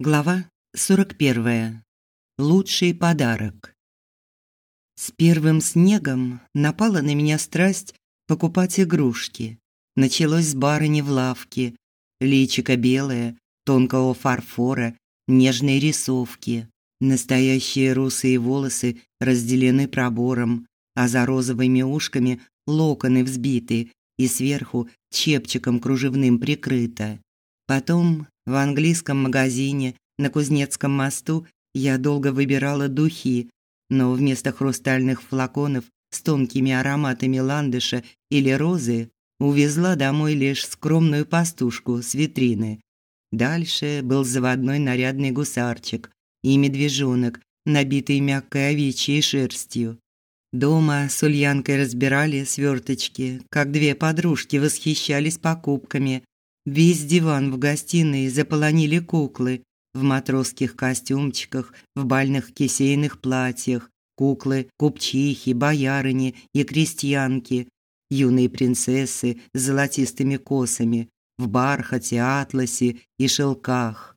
Глава 41. Лучший подарок. С первым снегом напала на меня страсть покупать игрушки. Началось с барыни в лавке. Личико белое, тонкого фарфора, нежные рисовки. Настоящие русые волосы разделены пробором, а за розовыми ушками локоны взбиты и сверху чепчиком кружевным прикрыто. Потом в английском магазине на Кузнецком мосту я долго выбирала духи, но вместо хрустальных флаконов с тонкими ароматами ландыша или розы увезла домой лишь скромную пастушку с витрины. Дальше был заводной нарядный гусарчик и медвежонок, набитый мягкой овечьей шерстью. Дома с Ульянкой разбирали сверточки, как две подружки восхищались покупками, Весь диван в гостиной заполонили куклы в матросских костюмчиках, в бальных кисейных платьях, куклы, купчихи, боярыни и крестьянки, юные принцессы с золотистыми косами, в бархате, атласе и шелках.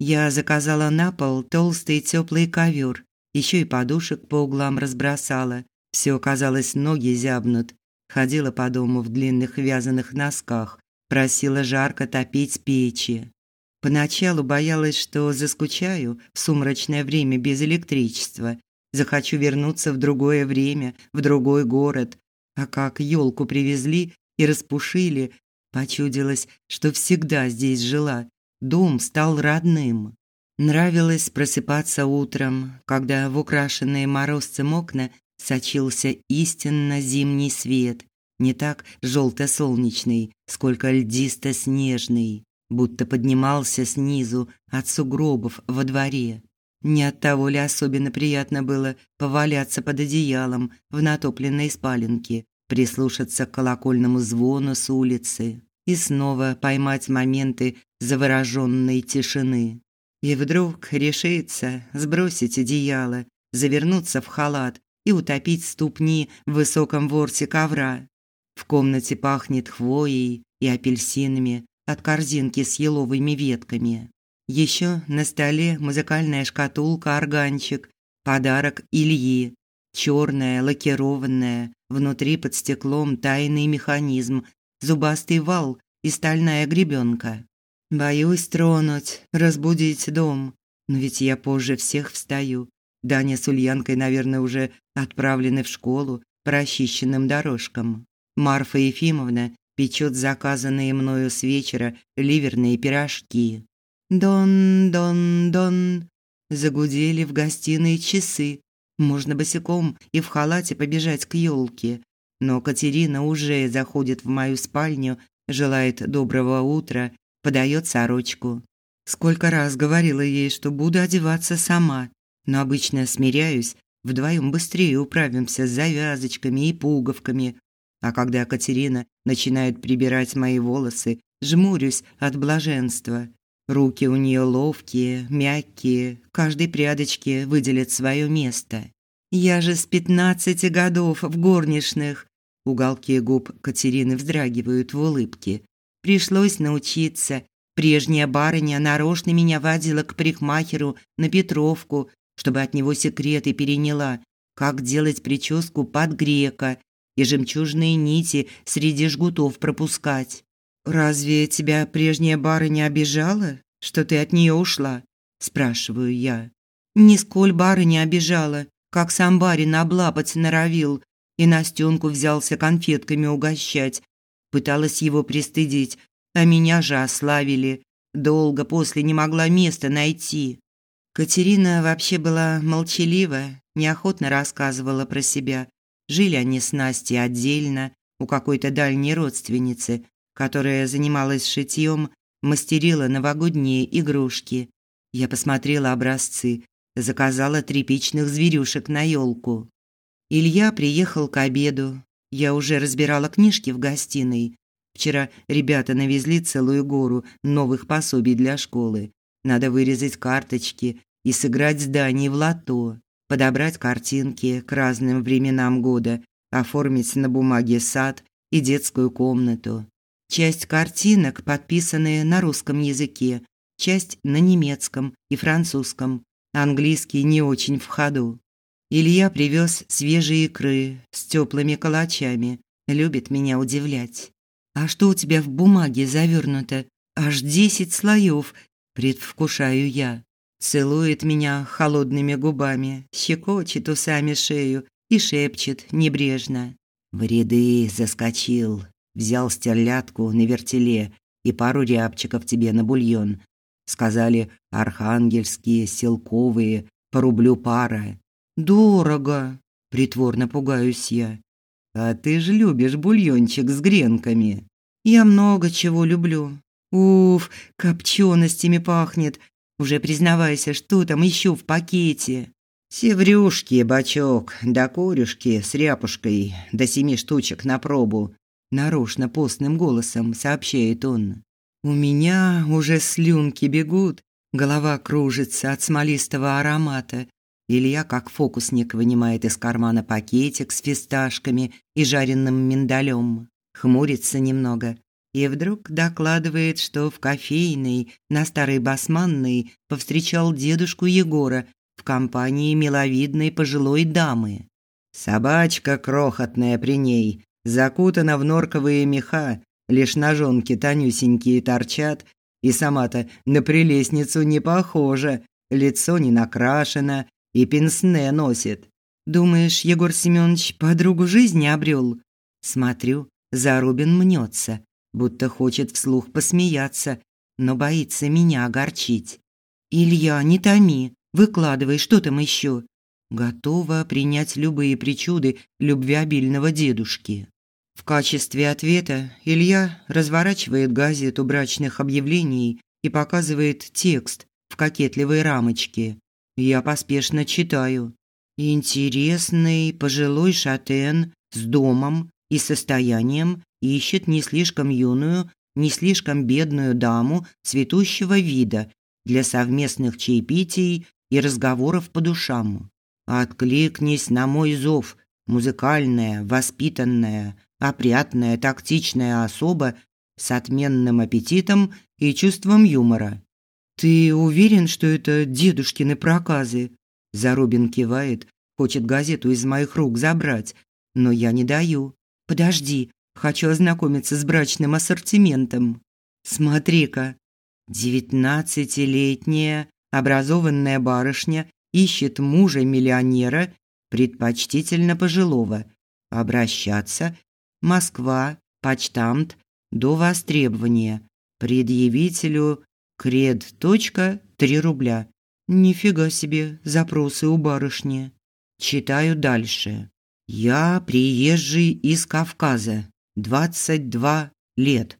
Я заказала на пол толстый теплый ковер, еще и подушек по углам разбросала. Все казалось, ноги зябнут. Ходила по дому в длинных вязаных носках, Просила жарко топить печи. Поначалу боялась, что заскучаю в сумрачное время без электричества, захочу вернуться в другое время, в другой город. А как елку привезли и распушили, почудилось, что всегда здесь жила. Дом стал родным. Нравилось просыпаться утром, когда в украшенные морозцем окна сочился истинно зимний свет, не так желто-солнечный, сколько льдисто-снежный, будто поднимался снизу от сугробов во дворе. Не от того ли особенно приятно было поваляться под одеялом в натопленной спаленке, прислушаться к колокольному звону с улицы и снова поймать моменты завороженной тишины. И вдруг решиться сбросить одеяло, завернуться в халат и утопить ступни в высоком ворсе ковра, в комнате пахнет хвоей и апельсинами от корзинки с еловыми ветками. Еще на столе музыкальная шкатулка-органчик, подарок Ильи, черная, лакированная, внутри под стеклом тайный механизм, зубастый вал и стальная гребенка. Боюсь тронуть, разбудить дом, но ведь я позже всех встаю. Даня с Ульянкой, наверное, уже отправлены в школу по расчищенным дорожкам. Марфа Ефимовна печет заказанные мною с вечера ливерные пирожки. Дон-дон-дон. Загудели в гостиной часы. Можно босиком и в халате побежать к елке. Но Катерина уже заходит в мою спальню, желает доброго утра, подает сорочку. Сколько раз говорила ей, что буду одеваться сама, но обычно смиряюсь, вдвоем быстрее управимся с завязочками и пуговками, а когда Катерина начинает прибирать мои волосы, жмурюсь от блаженства. Руки у нее ловкие, мягкие, каждой прядочке выделит свое место. Я же с пятнадцати годов в горничных. Уголки губ Катерины вздрагивают в улыбке. Пришлось научиться. Прежняя барыня нарочно меня водила к парикмахеру на Петровку, чтобы от него секреты переняла, как делать прическу под грека и жемчужные нити среди жгутов пропускать. Разве тебя прежняя барыня обижала, что ты от нее ушла? спрашиваю я. Нисколь барыня обижала, как сам барин облапать норовил и Настенку взялся конфетками угощать. Пыталась его пристыдить, а меня же ославили. Долго после не могла места найти. Катерина вообще была молчалива, неохотно рассказывала про себя, Жили они с Настей отдельно у какой-то дальней родственницы, которая занималась шитьем, мастерила новогодние игрушки. Я посмотрела образцы, заказала тряпичных зверюшек на елку. Илья приехал к обеду. Я уже разбирала книжки в гостиной. Вчера ребята навезли целую гору новых пособий для школы. Надо вырезать карточки и сыграть здание в лото подобрать картинки к разным временам года, оформить на бумаге сад и детскую комнату. Часть картинок подписаны на русском языке, часть на немецком и французском. Английский не очень в ходу. Илья привез свежие икры с теплыми калачами. Любит меня удивлять. «А что у тебя в бумаге завернуто? Аж десять слоев!» Предвкушаю я. Целует меня холодными губами, щекочет усами шею и шепчет небрежно. В ряды заскочил, взял стерлядку на вертеле и пару рябчиков тебе на бульон. Сказали, архангельские, селковые, по рублю пара. Дорого, притворно пугаюсь я. А ты ж любишь бульончик с гренками. Я много чего люблю. Уф, копченостями пахнет. Уже признавайся, что там еще в пакете? Севрюшки, бачок, да корюшки с ряпушкой, до семи штучек на пробу. Нарочно постным голосом сообщает он. У меня уже слюнки бегут, голова кружится от смолистого аромата. Илья, как фокусник, вынимает из кармана пакетик с фисташками и жареным миндалем. Хмурится немного и вдруг докладывает, что в кофейной на Старой Басманной повстречал дедушку Егора в компании миловидной пожилой дамы. Собачка крохотная при ней, закутана в норковые меха, лишь ножонки тонюсенькие торчат, и сама-то на прелестницу не похожа, лицо не накрашено и пенсне носит. Думаешь, Егор Семенович подругу жизни обрел? Смотрю, Зарубин мнется, будто хочет вслух посмеяться, но боится меня огорчить. Илья, не томи, выкладывай, что там еще. Готова принять любые причуды любвеобильного дедушки. В качестве ответа Илья разворачивает газету брачных объявлений и показывает текст в кокетливой рамочке. Я поспешно читаю. Интересный пожилой шатен с домом и состоянием ищет не слишком юную, не слишком бедную даму цветущего вида для совместных чаепитий и разговоров по душам. Откликнись на мой зов, музыкальная, воспитанная, опрятная, тактичная особа с отменным аппетитом и чувством юмора. Ты уверен, что это дедушкины проказы? Зарубин кивает, хочет газету из моих рук забрать, но я не даю. Подожди, хочу ознакомиться с брачным ассортиментом. Смотри-ка. Девятнадцатилетняя образованная барышня ищет мужа-миллионера, предпочтительно пожилого. Обращаться Москва, почтамт, до востребования. Предъявителю кред. три рубля. Нифига себе, запросы у барышни. Читаю дальше. Я приезжий из Кавказа, 22 лет.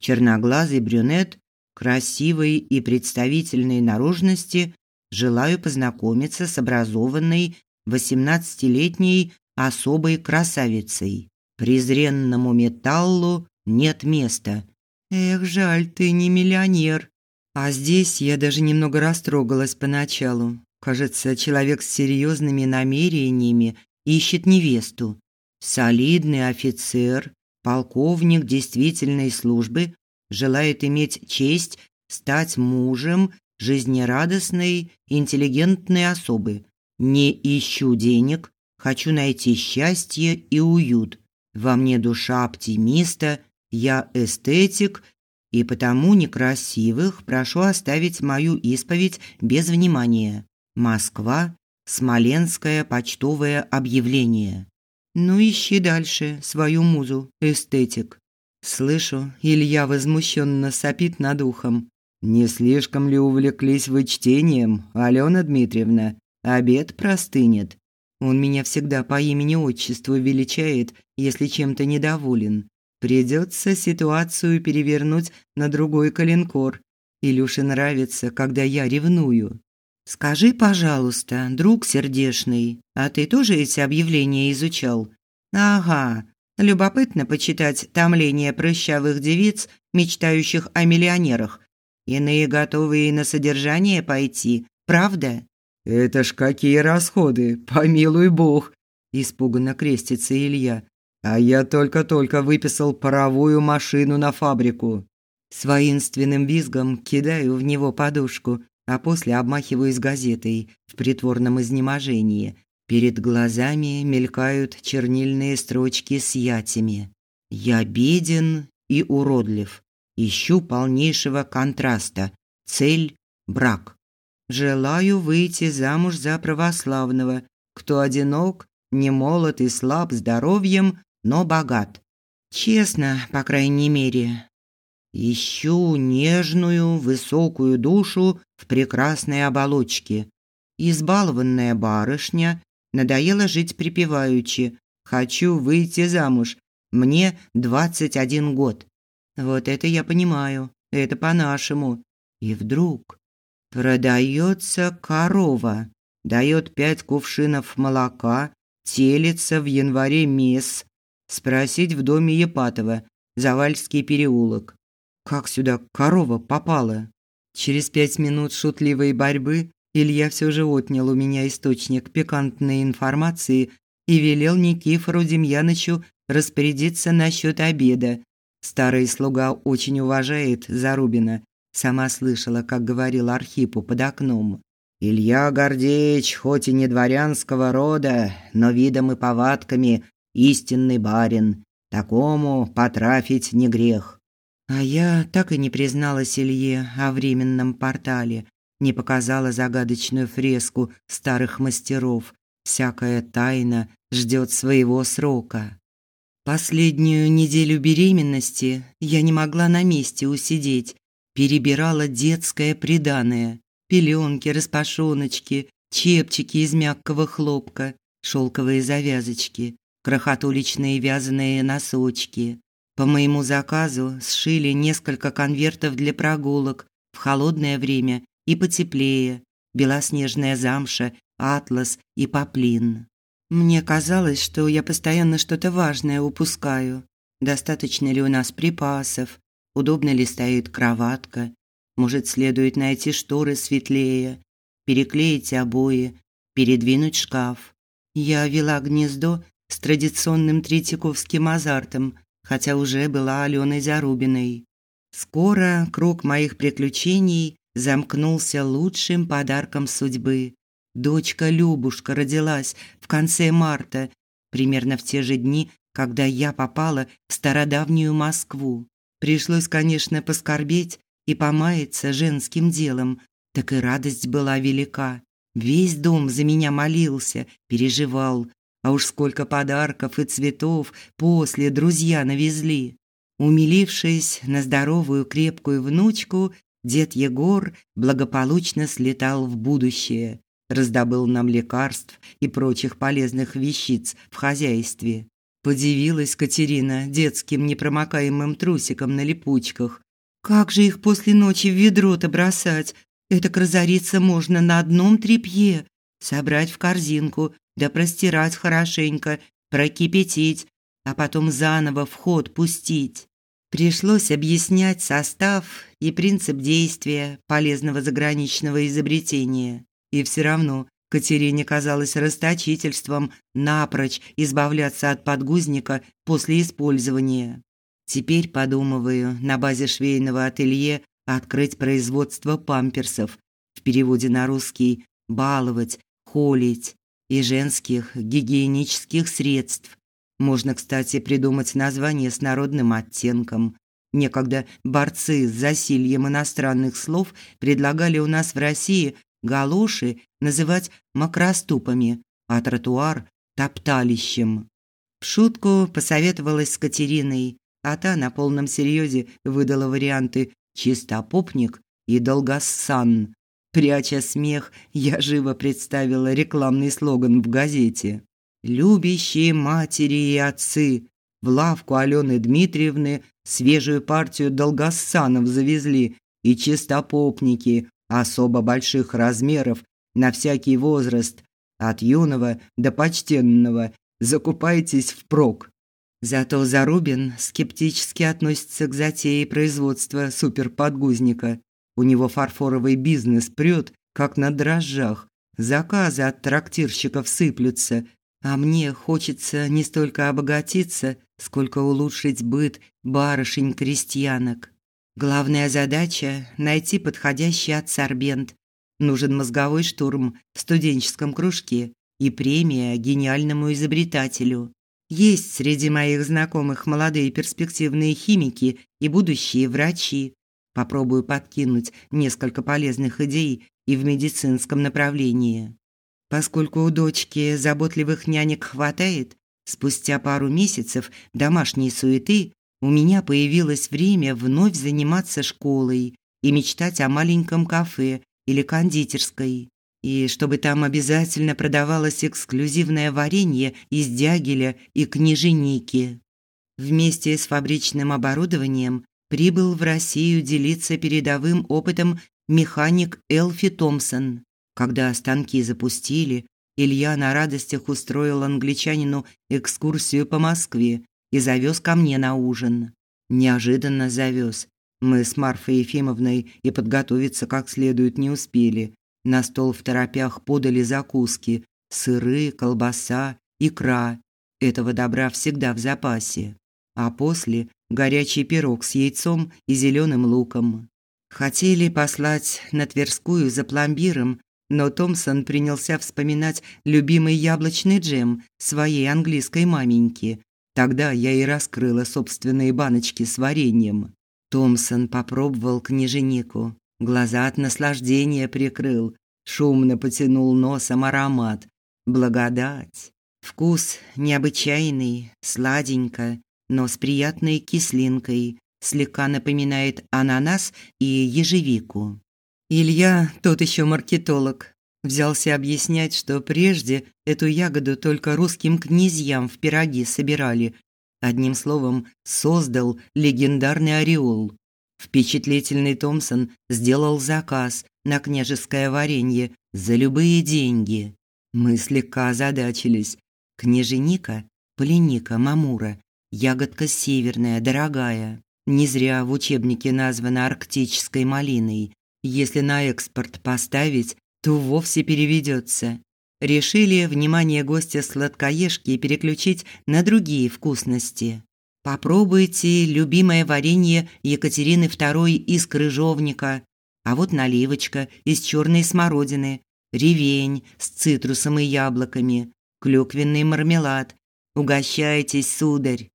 Черноглазый брюнет, красивой и представительной наружности, желаю познакомиться с образованной 18-летней особой красавицей. Презренному металлу нет места. Эх, жаль, ты не миллионер. А здесь я даже немного растрогалась поначалу. Кажется, человек с серьезными намерениями ищет невесту. Солидный офицер, полковник действительной службы, желает иметь честь стать мужем жизнерадостной, интеллигентной особы. Не ищу денег, хочу найти счастье и уют. Во мне душа оптимиста, я эстетик, и потому некрасивых прошу оставить мою исповедь без внимания. Москва, Смоленское почтовое объявление. Ну ищи дальше свою музу, эстетик. Слышу, Илья возмущенно сопит над ухом. Не слишком ли увлеклись вы чтением, Алена Дмитриевна? Обед простынет. Он меня всегда по имени-отчеству величает, если чем-то недоволен. Придется ситуацию перевернуть на другой коленкор. Илюше нравится, когда я ревную. Скажи, пожалуйста, друг сердешный, а ты тоже эти объявления изучал? Ага. Любопытно почитать томление прыщавых девиц, мечтающих о миллионерах. Иные готовы и на содержание пойти, правда? Это ж какие расходы, помилуй бог, испуганно крестится Илья. А я только-только выписал паровую машину на фабрику. С воинственным визгом кидаю в него подушку, а после обмахиваюсь газетой в притворном изнеможении. Перед глазами мелькают чернильные строчки с ятями. «Я беден и уродлив. Ищу полнейшего контраста. Цель – брак. Желаю выйти замуж за православного, кто одинок, не молод и слаб здоровьем, но богат. Честно, по крайней мере. Ищу нежную, высокую душу в прекрасной оболочке. Избалованная барышня, надоело жить припеваючи. Хочу выйти замуж. Мне двадцать один год. Вот это я понимаю. Это по-нашему. И вдруг продается корова, дает пять кувшинов молока, телится в январе месс. Спросить в доме Епатова, Завальский переулок. Как сюда корова попала? Через пять минут шутливой борьбы Илья все же отнял у меня источник пикантной информации и велел Никифору Демьянычу распорядиться насчет обеда. Старый слуга очень уважает Зарубина. Сама слышала, как говорил Архипу под окном. Илья Гордеевич, хоть и не дворянского рода, но видом и повадками истинный барин. Такому потрафить не грех. А я так и не призналась Илье о временном портале, не показала загадочную фреску старых мастеров. Всякая тайна ждет своего срока. Последнюю неделю беременности я не могла на месте усидеть, перебирала детское приданое: пеленки, распашоночки, чепчики из мягкого хлопка, шелковые завязочки, крохотуличные вязаные носочки. По моему заказу сшили несколько конвертов для прогулок в холодное время и потеплее, белоснежная замша, атлас и поплин. Мне казалось, что я постоянно что-то важное упускаю. Достаточно ли у нас припасов? Удобно ли стоит кроватка? Может, следует найти шторы светлее, переклеить обои, передвинуть шкаф. Я вела гнездо с традиционным третьяковским азартом, хотя уже была Аленой Зарубиной. Скоро круг моих приключений замкнулся лучшим подарком судьбы. Дочка Любушка родилась в конце марта, примерно в те же дни, когда я попала в стародавнюю Москву. Пришлось, конечно, поскорбеть и помаяться женским делом, так и радость была велика. Весь дом за меня молился, переживал, а уж сколько подарков и цветов после друзья навезли. Умилившись на здоровую крепкую внучку, дед Егор благополучно слетал в будущее, раздобыл нам лекарств и прочих полезных вещиц в хозяйстве. Подивилась Катерина детским непромокаемым трусиком на липучках. Как же их после ночи в ведро-то бросать? Это разориться можно на одном тряпье. Собрать в корзинку, да простирать хорошенько, прокипятить, а потом заново в ход пустить. Пришлось объяснять состав и принцип действия полезного заграничного изобретения. И все равно Катерине казалось расточительством напрочь избавляться от подгузника после использования. Теперь подумываю на базе швейного ателье открыть производство памперсов, в переводе на русский баловать, холить и женских гигиенических средств. Можно, кстати, придумать название с народным оттенком. Некогда борцы с засильем иностранных слов предлагали у нас в России галоши называть макроступами, а тротуар – топталищем. В шутку посоветовалась с Катериной, а та на полном серьезе выдала варианты «чистопопник» и «долгоссан», Пряча смех, я живо представила рекламный слоган в газете. «Любящие матери и отцы, в лавку Алены Дмитриевны свежую партию долгоссанов завезли и чистопопники особо больших размеров на всякий возраст, от юного до почтенного. Закупайтесь впрок». Зато Зарубин скептически относится к затее производства суперподгузника. У него фарфоровый бизнес прет, как на дрожжах. Заказы от трактирщиков сыплются, а мне хочется не столько обогатиться, сколько улучшить быт барышень-крестьянок. Главная задача – найти подходящий адсорбент. Нужен мозговой штурм в студенческом кружке и премия гениальному изобретателю. Есть среди моих знакомых молодые перспективные химики и будущие врачи. Попробую подкинуть несколько полезных идей и в медицинском направлении. Поскольку у дочки заботливых нянек хватает, спустя пару месяцев домашней суеты у меня появилось время вновь заниматься школой и мечтать о маленьком кафе или кондитерской и чтобы там обязательно продавалось эксклюзивное варенье из дягеля и княженики. Вместе с фабричным оборудованием прибыл в Россию делиться передовым опытом механик Элфи Томпсон. Когда станки запустили, Илья на радостях устроил англичанину экскурсию по Москве и завез ко мне на ужин. Неожиданно завез. Мы с Марфой Ефимовной и подготовиться как следует не успели, на стол в торопях подали закуски: сыры, колбаса, икра. Этого добра всегда в запасе. А после горячий пирог с яйцом и зеленым луком. Хотели послать на Тверскую за пломбиром, но Томсон принялся вспоминать любимый яблочный джем своей английской маменьки. Тогда я и раскрыла собственные баночки с вареньем. Томсон попробовал княженику. Глаза от наслаждения прикрыл, шумно потянул носом аромат. Благодать. Вкус необычайный, сладенько, но с приятной кислинкой, слегка напоминает ананас и ежевику. Илья, тот еще маркетолог, взялся объяснять, что прежде эту ягоду только русским князьям в пироги собирали. Одним словом, создал легендарный ореол. Впечатлительный Томсон сделал заказ на княжеское варенье за любые деньги. Мы слегка озадачились. Княженика, полиника, мамура, ягодка северная, дорогая. Не зря в учебнике названа арктической малиной. Если на экспорт поставить, то вовсе переведется. Решили внимание гостя сладкоежки переключить на другие вкусности. Попробуйте любимое варенье Екатерины II из крыжовника, а вот наливочка из черной смородины, ревень с цитрусом и яблоками, клюквенный мармелад. Угощайтесь, сударь.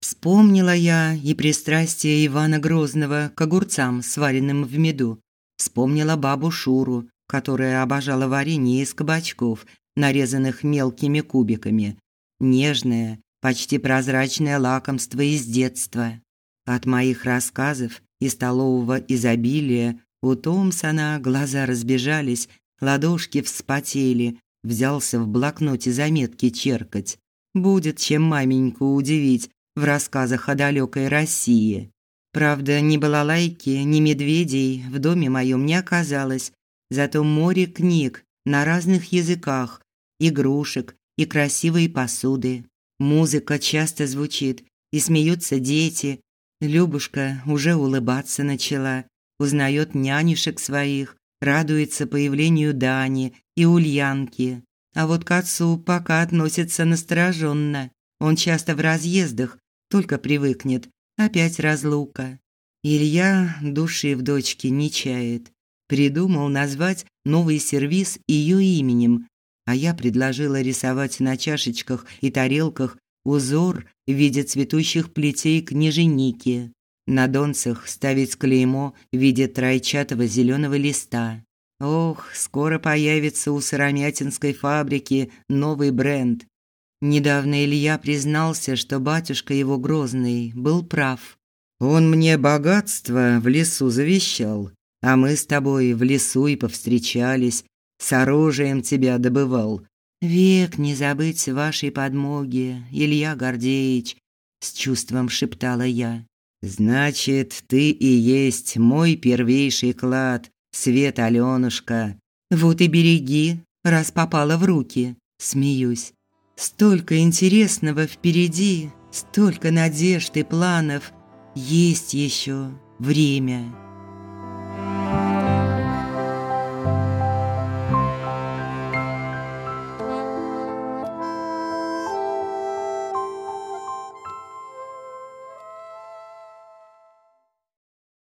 Вспомнила я и пристрастие Ивана Грозного к огурцам, сваренным в меду. Вспомнила бабу Шуру, которая обожала варенье из кабачков, нарезанных мелкими кубиками. Нежное, почти прозрачное лакомство из детства. От моих рассказов и столового изобилия у Томсона глаза разбежались, ладошки вспотели, взялся в блокноте заметки черкать. Будет чем маменьку удивить в рассказах о далекой России. Правда, ни балалайки, ни медведей в доме моем не оказалось, зато море книг на разных языках, игрушек и красивой посуды. Музыка часто звучит, и смеются дети. Любушка уже улыбаться начала, узнает нянюшек своих, радуется появлению Дани и Ульянки. А вот к отцу пока относится настороженно. Он часто в разъездах, только привыкнет. Опять разлука. Илья души в дочке не чает. Придумал назвать новый сервиз ее именем, а я предложила рисовать на чашечках и тарелках узор в виде цветущих плетей княженики. На донцах ставить клеймо в виде тройчатого зеленого листа. Ох, скоро появится у сыромятинской фабрики новый бренд. Недавно Илья признался, что батюшка его Грозный был прав. Он мне богатство в лесу завещал, а мы с тобой в лесу и повстречались, с оружием тебя добывал. Век не забыть вашей подмоги, Илья Гордеевич, с чувством шептала я. Значит, ты и есть мой первейший клад, Свет Алёнушка. Вот и береги, раз попала в руки. Смеюсь. Столько интересного впереди, столько надежд и планов. Есть еще время.